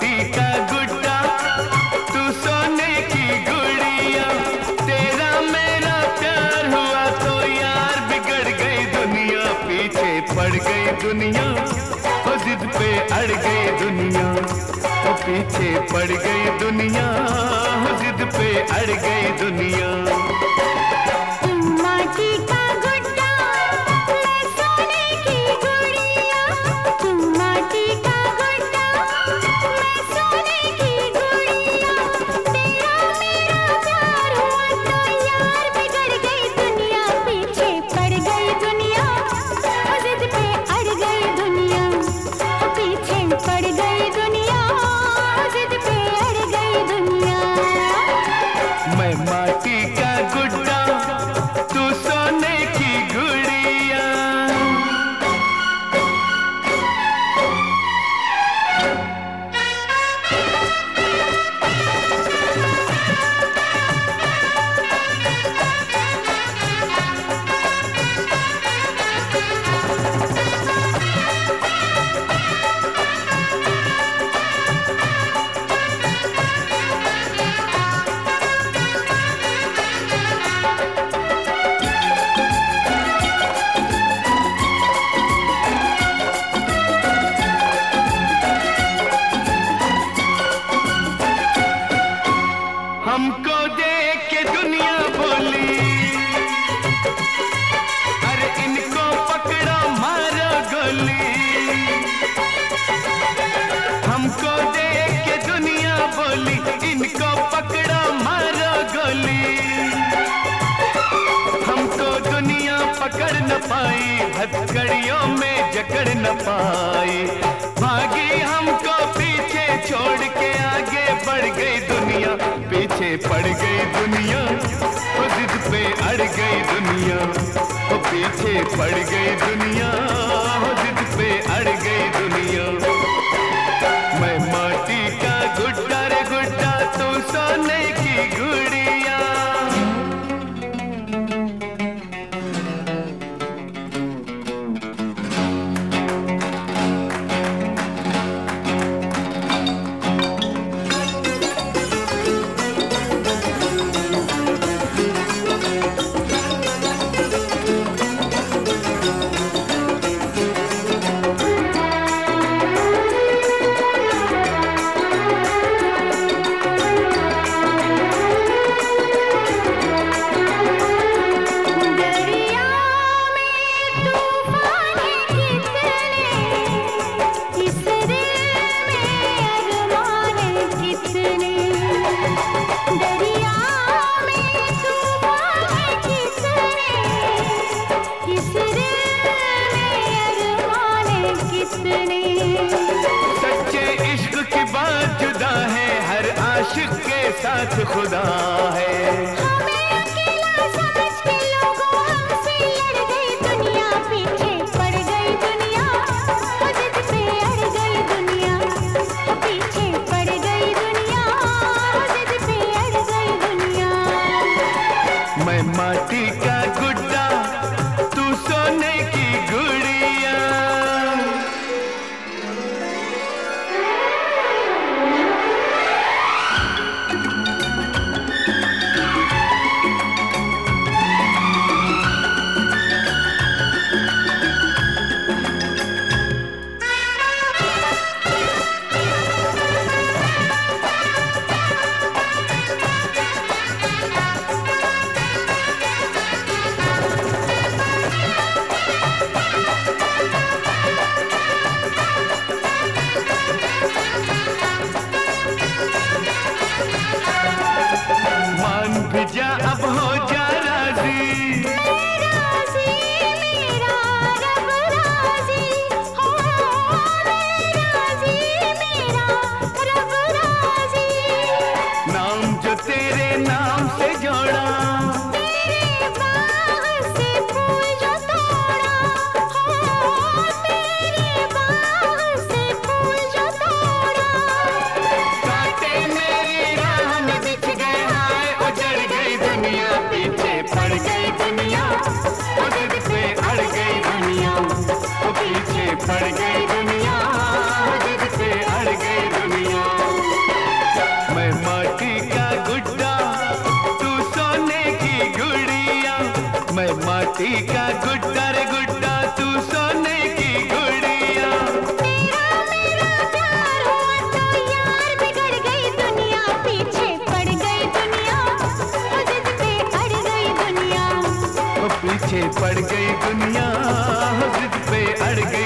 मोती का गुड्डा तू सोने की गुड़िया। तेरा मेरा प्यार हुआ तो यार बिगड़ गई दुनिया, पीछे पड़ गई दुनिया हो जिद पे अड़ गई दुनिया हो पीछे पड़ गई दुनिया हो जिद पे अड़ गई दुनिया। हथकड़ियों में जकड़ न पाए। भागी हमको पीछे छोड़ के आगे बढ़ गई दुनिया। पीछे पड़ गई दुनिया तो जिद पे अड़ गई दुनिया। तो पीछे पड़ गई दुनिया तो जिद पे अड़ गई दुनिया। खुदा है। पीछे पड़ गई दुनिया पे अड़ गई